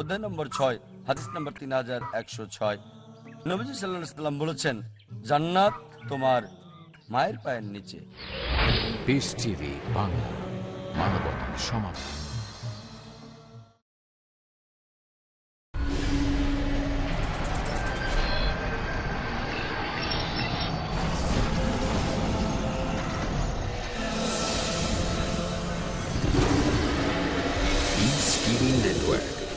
অধ্যায় নম্বর ছয় হাদিস নম্বর তিন হাজার একশো ছয়। নবীজি সাল্লাহ সাল্লাম বলেছেন জান্নাত তোমার মায়ের পায়ের নিচে। পিস টিভি বাংলা মানবতার Network,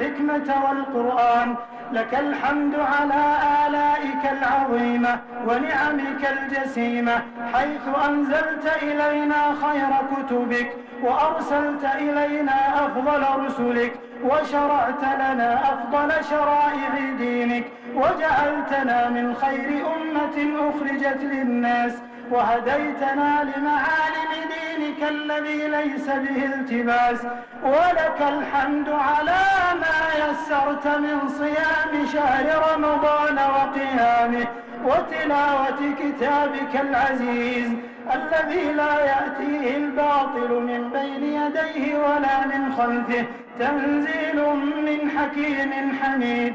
الحكمة والقرآن لك الحمد على آلائك العظيمة ونعمك الجسيمة حيث أنزلت إلينا خير كتبك وأرسلت إلينا أفضل رسلك وشرعت لنا أفضل شرائع دينك وجعلتنا من خير أمة أخرجت للناس. وهديتنا لمعالم دينك الذي ليس به التباس ولك الحمد على ما يسرت من صيام شهر رمضان وقيامه وتلاوة كتابك العزيز الذي لا يأتيه الباطل من بين يديه ولا من خلفه تنزيل من حكيم حميد.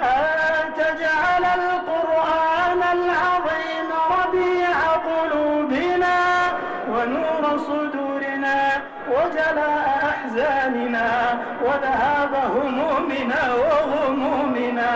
أن تجعل القرآن العظيم ربيع قلوبنا ونور صدورنا وجلاء أحزاننا وذهاب همومنا وغمومنا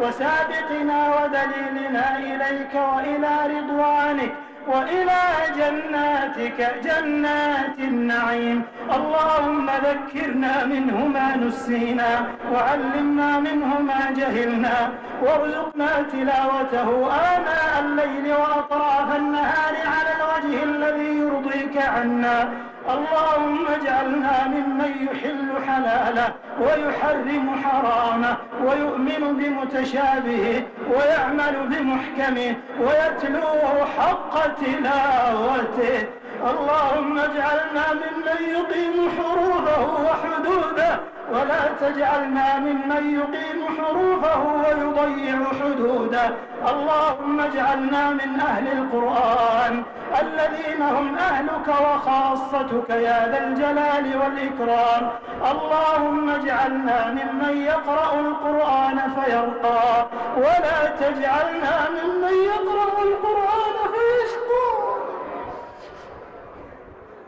وسابقنا ودليلنا إليك وإلى رضوانك وإلى جناتك جنات النعيم. اللهم ذكرنا منه ما نسينا وعلمنا منه ما جهلنا وارزقنا تلاوته آناء الليل وأطراف النهار على الوجه الذي يرضيك عنا. اللهم اجعلنا ممن يحل حلاله ويحرم حرامه ويؤمن بمتشابهه ويعمل بمحكمه ويتلوه حق تلاوته. اللهم اجعلنا ممن يقيم حروفه وحدوده. ولا تجعلنا ممن يقيم حروفه ويضيع حدوده. اللهم اجعلنا من أهل القرآن. الذين هم أهلك وخاصتك يا ذا الجلال والإكرام. اللهم اجعلنا ممن يقرأ القرآن فيرقى. ولا تجعلنا ممن يقرأ القرآن فيشقى.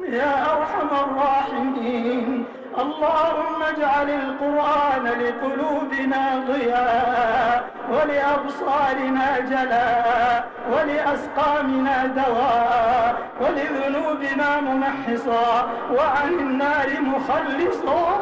يا أرحم الراحمين. اللهم اجعل القرآن لقلوبنا ضياء ولأبصارنا جلاء ولأسقامنا دواء ولذنوبنا ممحصا وعن النار مخلصا.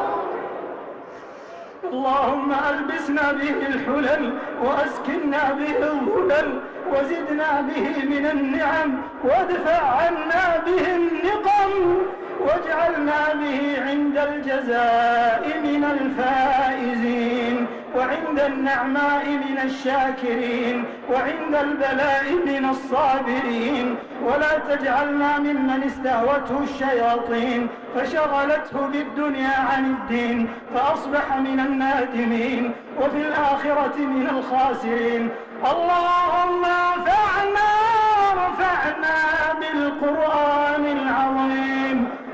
اللهم ألبسنا به الحلل وأسكننا به الظلل وزدنا به من النعم وادفع عنا به النقم. واجعلنا به عند الجزاء من الفائزين وعند النعماء من الشاكرين وعند البلاء من الصابرين. ولا تجعلنا ممن استهوته الشياطين فشغلته بالدنيا عن الدين فأصبح من النادمين وفي الآخرة من الخاسرين. اللهم انفعنا وارفعنا بالقرآن العظيم.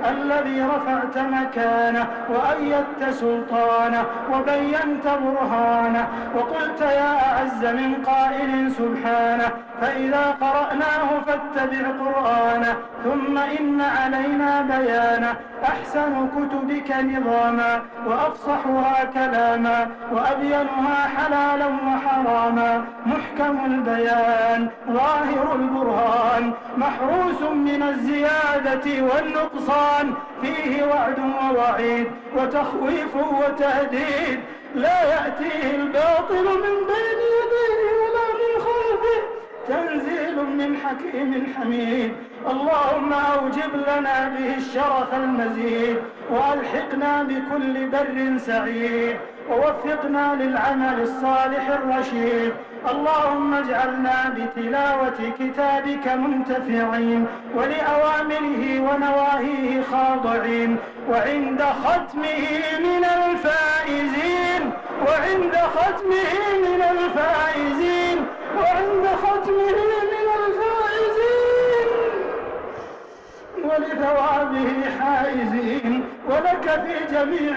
الذي رفعت مكانه وأيدت سلطانه وبينت برهانه وقلت يا أعز من قائل سبحانه فإذا قرأناه فاتبع قرآنه ثم إن علينا بيانه. أحسن كتبك نظاما وأفصحها كلاما وأبينها حلالا وحراما. محكم البيان ظاهر البرهان. محروس من الزيادة والنقصان. فيه وعد ووعيد وتخويف وتهديد. لا يأتيه الباطل من بين يديه ولا من خلفه تنزيل من حكيم حميد اللهم أوجب لنا به الشرف المزيد. وألحقنا بكل بر سعيد. ووفقنا للعمل الصالح الرشيد. اللهم اجعلنا بتلاوة كتابك منتفعين. ولأوامره ونواهيه خاضعين. وعند ختمه من الفائزين. وعند ختمه من الفائزين. وعند ختمه من الفائزين ولثوابه حائزين. ولك في جميع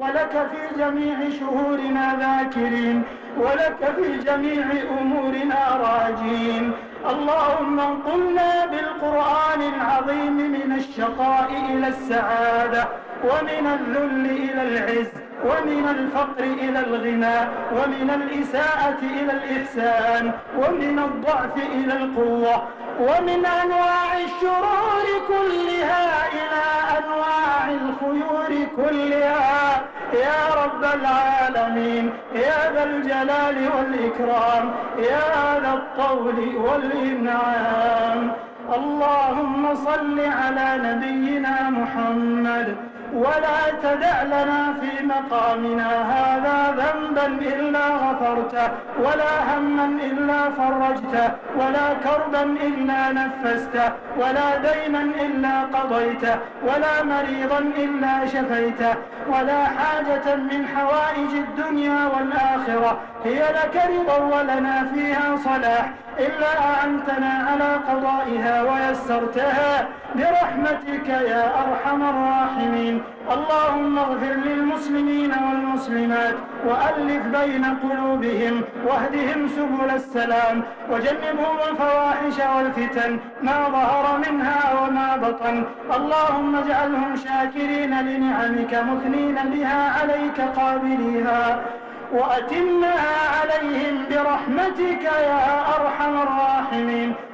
ولك في جميع شهورنا ذاكرين. ولك في جميع أمورنا راجين. اللهم انقلنا بالقرآن العظيم من الشقاء إلى السعادة ومن الذل إلى العز ومن الفقر إلى الغنى ومن الإساءة إلى الإحسان ومن الضعف إلى القوة. ومن أنواع الشرور كلها إلى أنواع الخيور كلها. يا رب العالمين يا ذا الجلال والإكرام يا ذا الطول والإنعام. اللهم صل على نبينا محمد. ولا تدع لنا في مقامنا هذا ذنبا إلا غفرته ولا هما إلا فرجته ولا كربا إلا نفسته ولا دينا إلا قضيته ولا مريضا إلا شفيته ولا حاجة من حوائج الدنيا والآخرة. هي لك رضا ولنا فيها صلاح إلا أعنتنا على قضائها ويسرتها. برحمتك يا أرحم الراحمين. اللهم اغفر للمسلمين والمسلمات وألف بين قلوبهم واهدهم سبل السلام وجنبهم الفواحش والفتن ما ظهر منها وما بطن. اللهم اجعلهم شاكرين لنعمك مثنين بها عليك قابليها. وأتمها عليهم برحمتك يا أرحم الراحمين.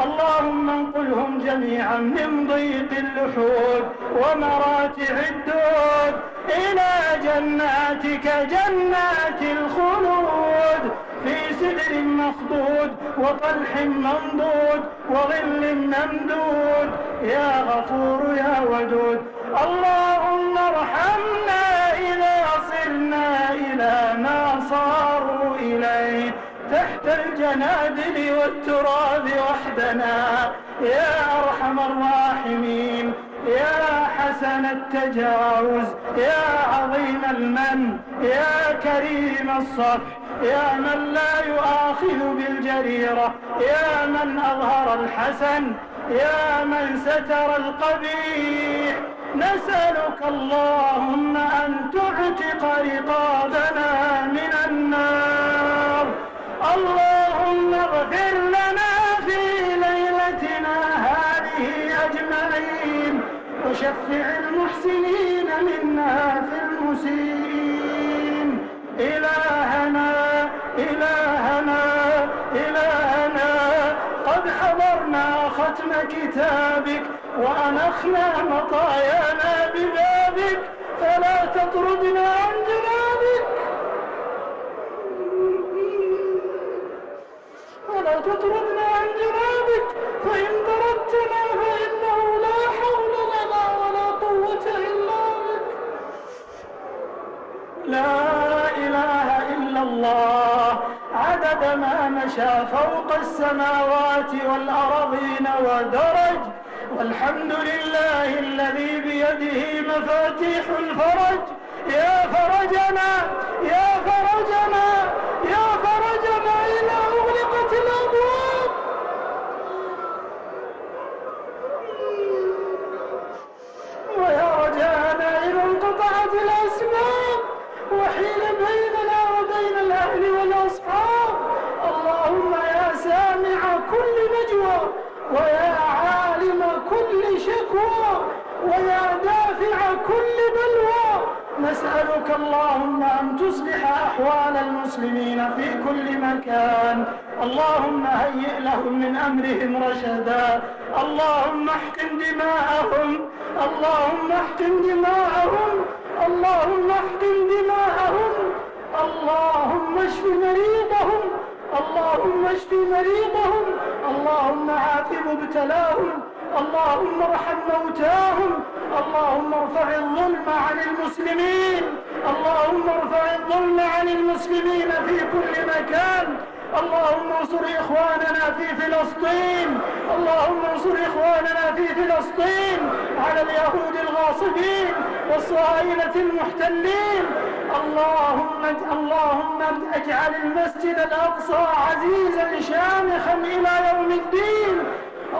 اللهم انقلهم جميعا من ضيق اللحود ومراتع الدود إلى جناتك جنات الخلود. في سدر مخضود وطلح منضود وظل ممدود. يا غفور يا ودود اللهم ارحمنا إذا صرنا إلى إليه تحت الجنادل والتراب وحدنا. يا أرحم الراحمين يا حسن التجاوز يا عظيم المن يا كريم الصفح يا من لا يؤاخذ بالجريرة يا من أظهر الحسن يا من ستر القبيح. نسألك اللهم أن تعتق رقابنا من النار. اللهم اغفر لنا في ليلتنا هذه أجمعين وشفع المحسنين منا في المسيئين. إلهنا إلهنا إلهنا قد حضرنا ختم كتابك وأنخنا مطايانا ببابك فلا تطردنا عن جنابك تطردنا عن جنابك فإن طردتنا فإنه لا حول لنا ولا قوة إلا بك. لا إله إلا الله. عدد ما مشى فوق السماوات والأرضين ودرج. والحمد لله الذي بيده مفاتيح الفرج. يا فرجنا يا فرجنا يا فرجنا إذا أغلقت الأبواب ويا رجانا إذا انقطعت الأسباب وحيل بيننا وبين الأهل والأصحاب اللهم يا سامع كل نجوى ويا عالم كل شكوى ويا دافع كل بلوى نسألك اللهم أن تصلح أحوال المسلمين في كل مكان. اللهم هيئ لهم من أمرهم رشدا. اللهم احقن دماءهم. اللهم احقن دماءهم. اللهم احقن دماءهم. اللهم اشف مريضهم. اللهم اشف مريضهم. اللهم عاف مبتلاهم. اللهم ارحم موتاهم. اللهم ارفع الظلم عن المسلمين. اللهم ارفع الظلم عن المسلمين في كل مكان. اللهم انصر إخواننا في فلسطين. اللهم انصر إخواننا في فلسطين. على اليهود الغاصبين والصهاينة المحتلين. اللهم اللهم اجعل المسجد الأقصى عزيزا شامخا إلى يوم الدين.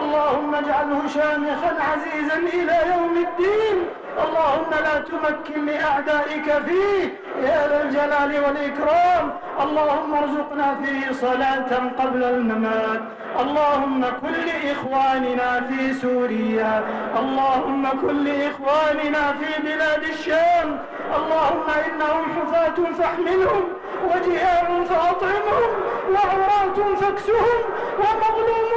اللهم اجعله شامخا عزيزا إلى يوم الدين. اللهم لا تمكن لأعدائك فيه. يا ذا الجلال والإكرام. اللهم ارزقنا فيه صلاة قبل الممات. اللهم كن لإخواننا في سوريا. اللهم كن لإخواننا في بلاد الشام. اللهم إنهم حفاة فاحملهم وجهاء فأطعمهم وعراة فاكسهم ومظلومون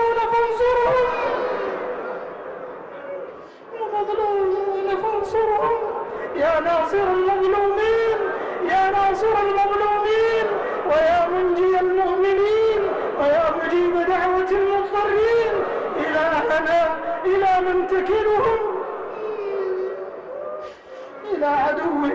ومظلومون فانصرهم يا ناصر المظلومين يا ناصر المظلومين ويا منجي المؤمنين ويا مجيب دعوة المضطرين. إلهنا إلى من تكلهم إلى عدو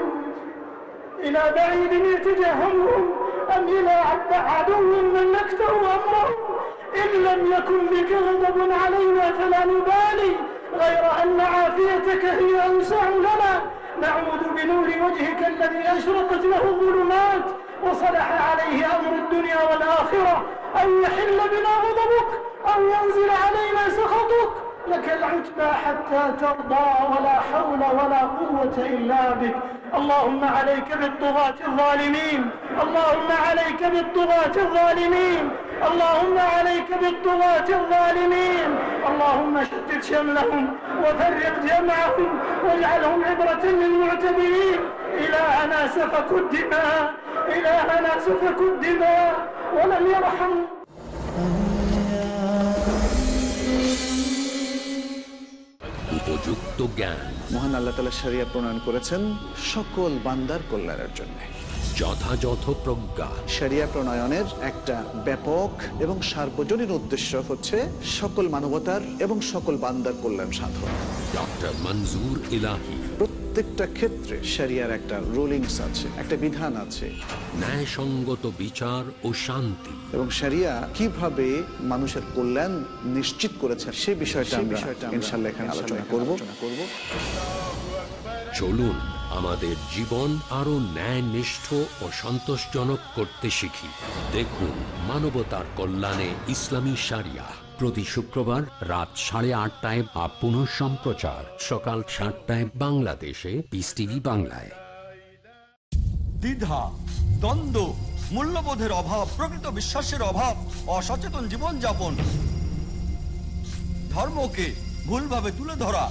إلى بعيد يتجهمهم. أم إلى عدو ملكته أمره؟ إن لم يكن بك غضب علينا فلا نبالي غير أن عافيتك هي أوسع لنا. نعوذ بنور وجهك الذي أشرقت له الظلمات وصلح عليه أمر الدنيا والآخرة. أن يحل بنا غضبك أو ينزل علينا سخطك. لك العتبى حتى ترضى ولا حول ولا قوة إلا بك. اللهم عليك بالطغاة الظالمين اللهم عليك بالطغاة الظالمين. اللهم عليك بالطغاة الظالمين اللهم شتت شملهم وفرق جمعهم واجعلهم عبرة للمعتبرين إلهنا سفكوا الدماء إلهنا سفكوا الدماء ولم يرحم উপযুক্ত জ্ঞান মহান আল্লাহ তালা সারিয়া প্রণয়ন করেছেন সকল বান্দার কল্যাণের জন্য যথাযথ প্রজ্ঞা সারিয়া প্রণয়নের একটা ব্যাপক এবং সার্বজনীন উদ্দেশ্য হচ্ছে সকল মানবতার এবং সকল বান্দার কল্যাণ সাধন। ডক্টর মঞ্জুর ইলাহি। প্রত্যেকটা ক্ষেত্রে সারিয়ার একটা রুলিংস আছে একটা বিধান আছে। ন্যায়সঙ্গত বিচার ও শান্তি। এবং সারিয়া কীভাবে মানুষের কল্যাণ নিশ্চিত করেছে সে বিষয়টা আমরা ইনশাল্লাহ এখানে আলোচনা করব। চলুন আমাদের জীবন আরও ন্যায় নিষ্ঠ ও সন্তোষজনক করতে শিখি। দেখুন মানবতার কল্যাণে ইসলামী সারিয়া। প্রতি শুক্রবার রাত সাড়ে আটটায় বা পুনঃ সম্প্রচার। সকাল সাতটায় বাংলাদেশে। পিস টিভি বাংলায়। দ্বিধা, দ্বন্দ্ব, মূল্যবোধের অভাব, প্রকৃত বিশ্বাসের অভাব, অসচেতন জীবনযাপন, ধর্মকে ভুলভাবে তুলে ধরা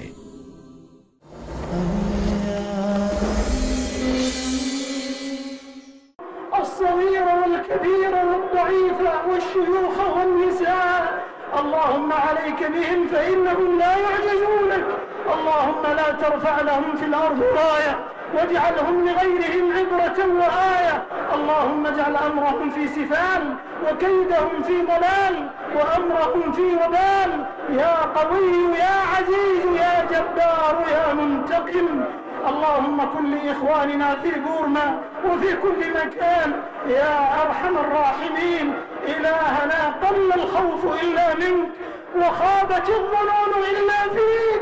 واجعلهم لغيرهم عبرة وآية اللهم اجعل أمرهم في سفال وكيدهم في ضلال وأمرهم في وبال. يا قوي يا عزيز يا جبار يا منتقم. اللهم كن لإخواننا في بورما وفي كل مكان. يا أرحم الراحمين. إلهنا قل الخوف إلا منك وخابت الظنون إلا فيك.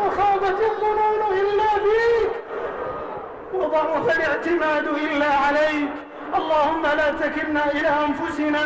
وخابت الظنون إلا فيك. وضعف الاعتماد إلا عليك. اللهم لا تكلنا إلى أنفسنا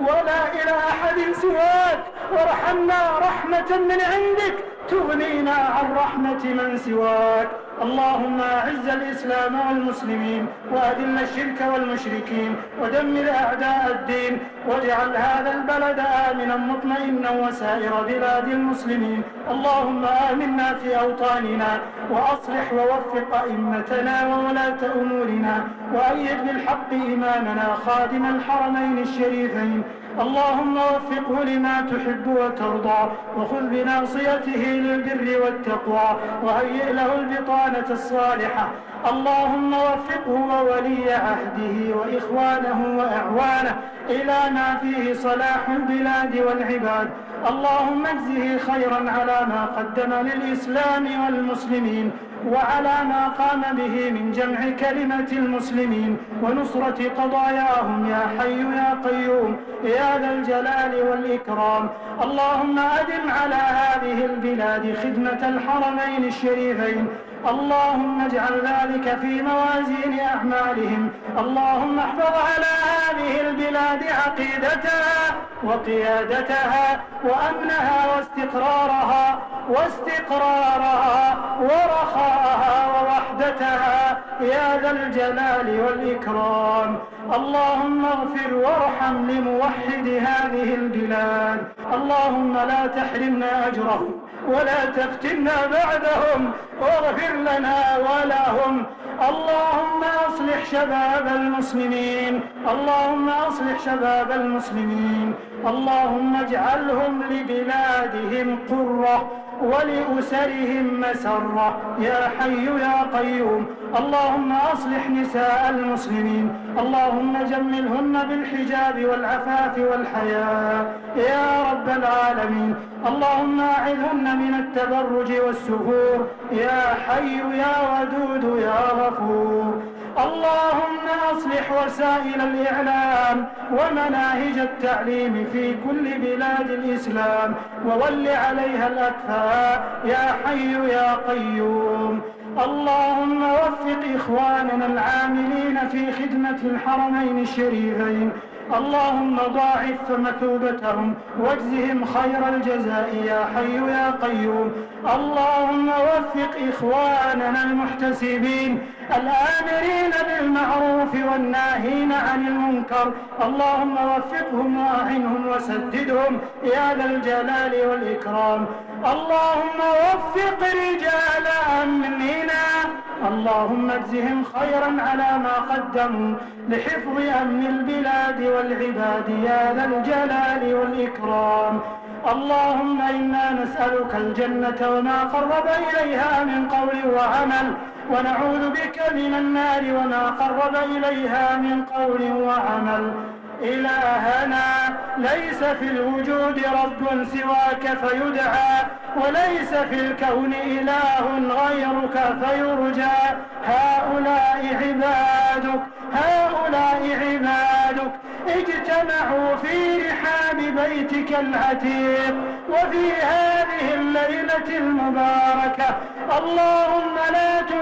ولا إلى أحد سواك. وارحمنا رحمة من عندك تغنينا عن رحمة من سواك. اللهم أعز الإسلام والمسلمين وأذل الشرك والمشركين ودمر أعداء الدين واجعل هذا البلد آمنا مطمئنا وسائر بلاد المسلمين. اللهم آمنا في أوطاننا وأصلح ووفق أئمتنا وولاة أمورنا وأيد بالحق إمامنا خادم الحرمين الشريفين اللهم وفقه لما تحب وترضى وخذ بناصيته للبر والتقوى وهيئ له البطانة الصالحة. اللهم وفقه وولي عهده وإخوانه وأعوانه إلى ما فيه صلاح البلاد والعباد. اللهم اجزه خيرا على ما قدم للإسلام والمسلمين وعلى ما قام به من جمع كلمة المسلمين ونصرة قضاياهم يا حي يا قيوم يا ذا الجلال والإكرام. اللهم أدم على هذه البلاد خدمة الحرمين الشريفين اللهم اجعل ذلك في موازين أعمالهم. اللهم احفظ على هذه البلاد عقيدتها وقيادتها وأمنها واستقرارها واستقرارها ورخاءها ووحدتها. يا ذا الجلال والإكرام. اللهم اغفر وارحم لموحد هذه البلاد. اللهم لا تحرمنا أجرهم. ولا تفتنا بعدهم واغفر لنا ولهم. اللهم أصلح شباب المسلمين. اللهم أصلح شباب المسلمين. اللهم اجعلهم لبلادهم قرة. ولأسرهم مسرة. يا حي يا قيوم اللهم أصلح نساء المسلمين. اللهم جملهن بالحجاب والعفاف والحياء. يا رب العالمين اللهم أعذهن من التبرج والسفور. يا حي يا ودود يا غفور. اللهم أصلح وسائل الإعلام ومناهج التعليم في كل بلاد الإسلام وول عليها الأكفاء يا حي يا قيوم. اللهم وفق إخواننا العاملين في خدمة الحرمين الشريفين. اللهم ضاعف مثوبتهم واجزهم خير الجزاء يا حي يا قيوم. اللهم وفق إخواننا المحتسبين الآمرين بالمعروف والناهين عن المنكر؟ اللهم وفقهم وأعنهم وسددهم يا ذا الجلال والإكرام. اللهم وفق رجال أمننا اللهم اجزهم خيرا على ما قدموا لحفظ أمن البلاد والعباد يا ذا الجلال والإكرام. اللهم إنا نسألك الجنة وما قرب إليها من قول وعمل. ونعوذ بك من النار وما قرب إليها من قول وعمل. إلهنا ليس في الوجود رب سواك فيدعى وليس في الكون إله غيرك فيرجى. هؤلاء عبادك هؤلاء عبادك اجتمعوا في رحاب بيتك العتيق وفي هذه الليلة المباركة. اللهم لا تفرق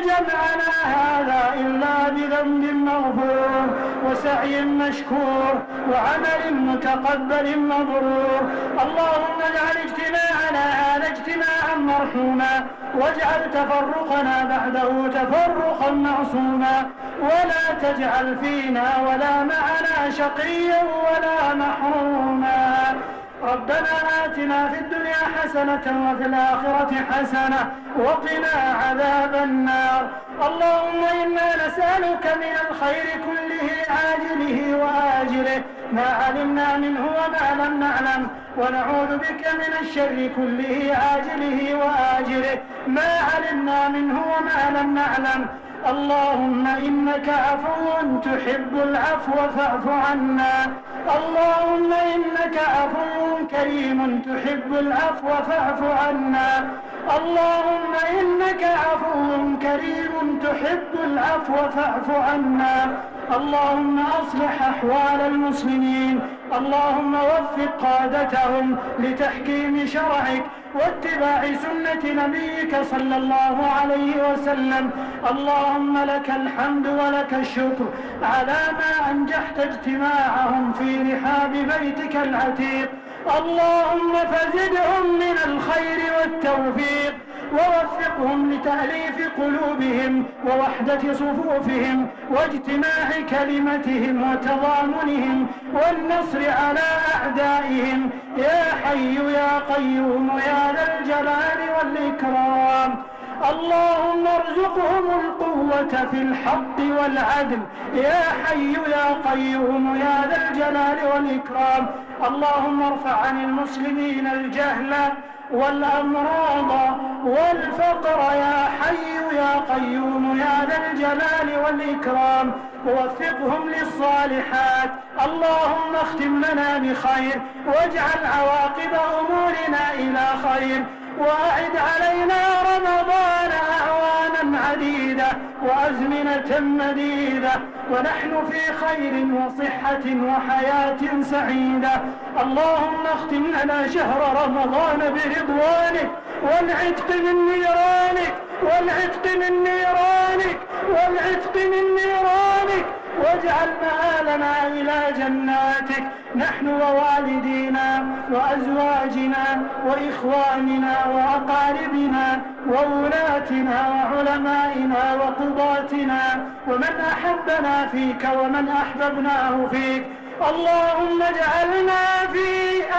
جمعنا هذا إلا بذنب مغفور وسعي مشكور وعمل متقبل مبرور. اللهم اجعل اجتماعنا هذا اجتماعا مرحوما واجعل تفرقنا بعده تفرقا معصوما. ولا تجعل فينا ولا معنا شقيا ولا محروما. ربنا آتنا في الدنيا حسنة وفي الآخرة حسنة وقنا عذاب النار. اللهم إنا نسألك من الخير كله عاجله وآجله. ما علمنا منه وما لم نعلم. ونعوذ بك من الشر كله عاجله وآجله. ما علمنا منه وما لم نعلم. اللهم إنك عفو تحب العفو فاعف عنا. اللهم إنك عفو كريم تحب العفو فاعف عنا. اللهم إنك عفو كريم تحب العفو فاعف عنا. اللهم أصلح أحوال المسلمين. اللهم وفق قادتهم لتحكيم شرعك واتباع سنة نبيك صلى الله عليه وسلم. اللهم لك الحمد ولك الشكر على ما أنجحت اجتماعهم في رحاب بيتك العتيق. اللهم فزدهم من الخير والتوفيق. ووفقهم لتأليف قلوبهم ووحدة صفوفهم واجتماع كلمتهم وتضامنهم والنصر على أعدائهم. يا حي يا قيوم يا ذا الجلال والإكرام. اللهم ارزقهم القوة في الحق والعدل. يا حي يا قيوم يا ذا الجلال والإكرام. اللهم ارفع عن المسلمين الجهل والأمراض والفقر يا حي يا قيوم يا ذا الجلال والإكرام ووفقهم للصالحات. اللهم اختم لنا بخير واجعل عواقب أمورنا إلى خير وأعد علينا رمضان أعواما عديدة وأزمنة مديدة ونحن في خير وصحة وحياة سعيدة. اللهم اختم لنا شهر رمضان برضوانك والعتق من نيرانك والعتق من نيرانك والعتق من نيرانك. واجعل مآلنا إلى جناتك. نحن ووالدينا وأزواجنا وإخواننا وأقاربنا وولاتنا وعلمائنا وقضاتنا ومن أحبنا فيك ومن أحببناه فيك. اللهم اجعلنا في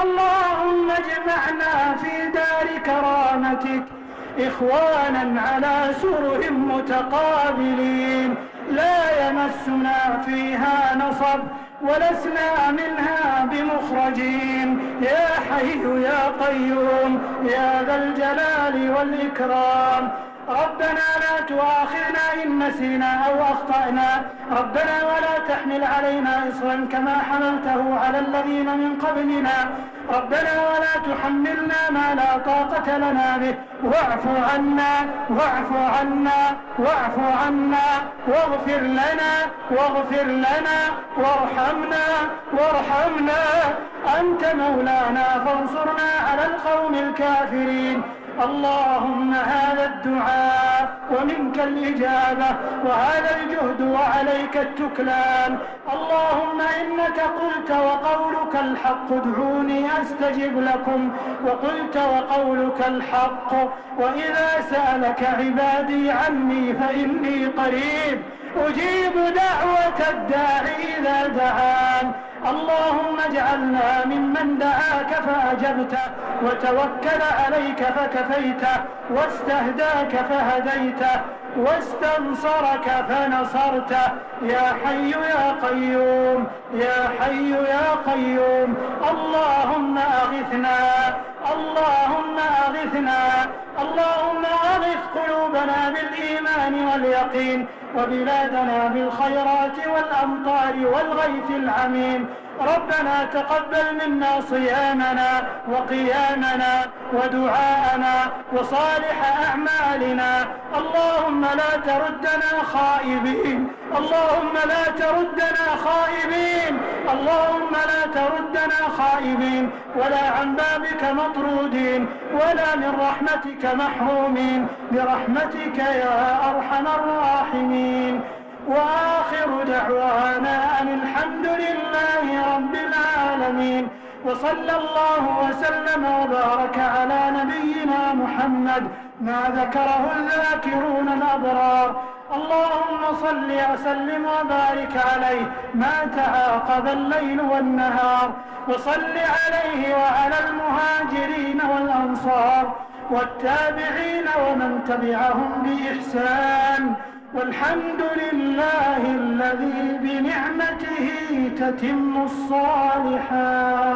اللهم اجمعنا في دار كرامتك. إخوانا على سرر متقابلين. لا يمسنا فيها نصب ولسنا منها بمخرجين. يا حي يا قيوم يا ذا الجلال والإكرام. ربنا لا تؤاخذنا إن نسينا أو أخطأنا. ربنا ولا تحمل علينا إصرا كما حملته على الذين من قبلنا. ربنا ولا تحملنا ما لا طاقة لنا به. واعف عنا واعف عنا واعف عنا. واغفر لنا واغفر لنا. وارحمنا وارحمنا. أنت مولانا فانصرنا على القوم الكافرين. اللهم هذا الدعاء ومنك الإجابة وهذا الجهد وعليك التكلان اللهم إنك قلت وقولك الحق ادعوني أستجب لكم. وقلت وقولك الحق وإذا سألك عبادي عني فإني قريب. أجيب دعوة الداعي إذا دعان. اللهم اجعلنا ممن دعاك فأجبته وتوكل عليك فكفيته واستهداك فهديته واستنصرك فنصرته يا حي يا قيوم يا حي يا قيوم اللهم أغثنا اللهم أغثنا اللهم أغث قلوبنا بالإيمان واليقين وبلادنا بالخيرات والأمطار والغيث العميم. ربنا تقبل منا صيامنا وقيامنا ودعاءنا وصالح أعمالنا. اللهم لا تردنا خائبين. اللهم لا تردنا خائبين. اللهم لا تردنا خائبين. ولا عن بابك مطرودين. ولا من رحمتك محرومين. برحمتك يا أرحم الراحمين. وآخر دعوانا أن الحمد لله رب العالمين. وصلى الله وسلم وبارك على نبينا محمد ما ذكره الذاكرون الأبرار. اللهم صل وسلم وبارك عليه ما تعاقب الليل والنهار. وصل عليه وعلى المهاجرين والأنصار. والتابعين ومن تبعهم بإحسان. والحمد لله الذي بنعمته تتم الصالحات.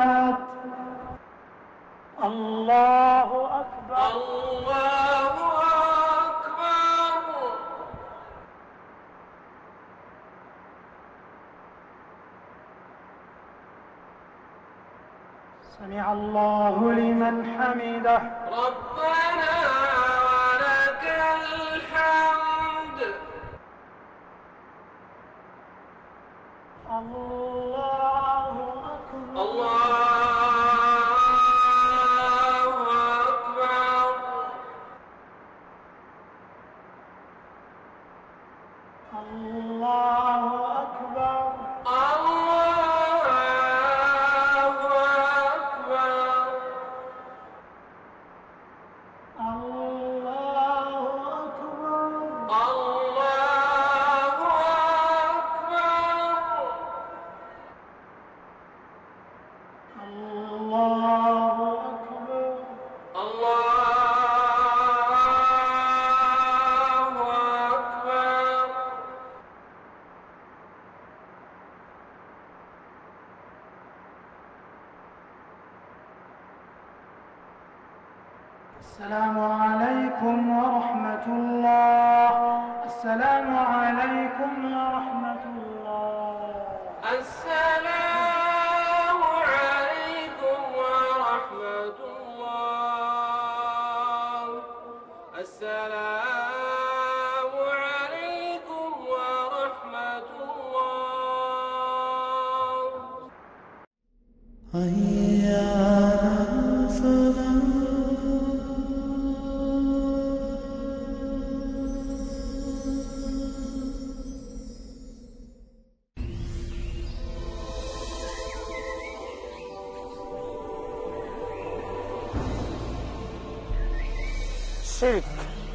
শির্ক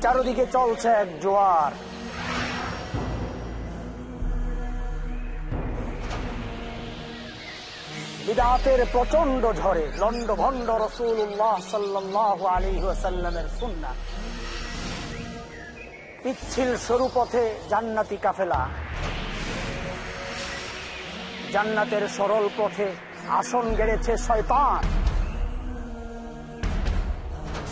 চারদিকে চলছে এক জোয়ার। বিদাতের প্রচণ্ড ঝড়ে লন্ড ভন্ড রসুল্লাহ সাল্লাহ সাল্লামের সুন্না পিচ্ছিল সরু পথে জান্নাতি কাফেলা। জান্নাতের সরল পথে আসন গেড়েছে শয়তান।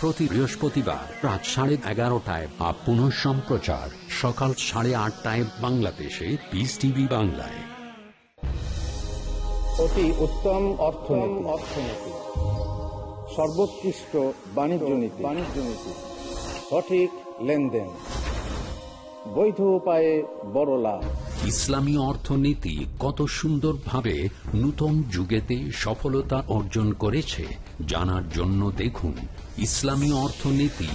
প্রতি বৃহস্পতিবার রাত সাড়ে এগারোটায় বা পুনঃ সম্প্রচার। সকাল সাড়ে আটটায় বাংলাদেশে পিস টিভি বাংলায়। অতি উত্তম অর্থনীতি। অর্থনীতি সর্বোৎকৃষ্ট বাণিজ্য নীতি বাণিজ্য নীতি। সঠিক লেনদেন। বৈধ উপায়ে বড় লাভ। ইসলামী অর্থনীতি কত সুন্দরভাবে নূতন যুগেতে সফলতা অর্জন করেছে জানার জন্য দেখুন ইসলামী অর্থনীতি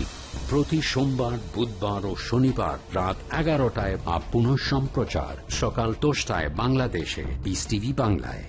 প্রতি সোমবার, বুধবার ও শনিবার রাত এগারোটায় বা পুনঃ সম্প্রচার সকাল দশটায় বাংলাদেশে বিস টিভি বাংলায়।